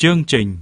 Chương trình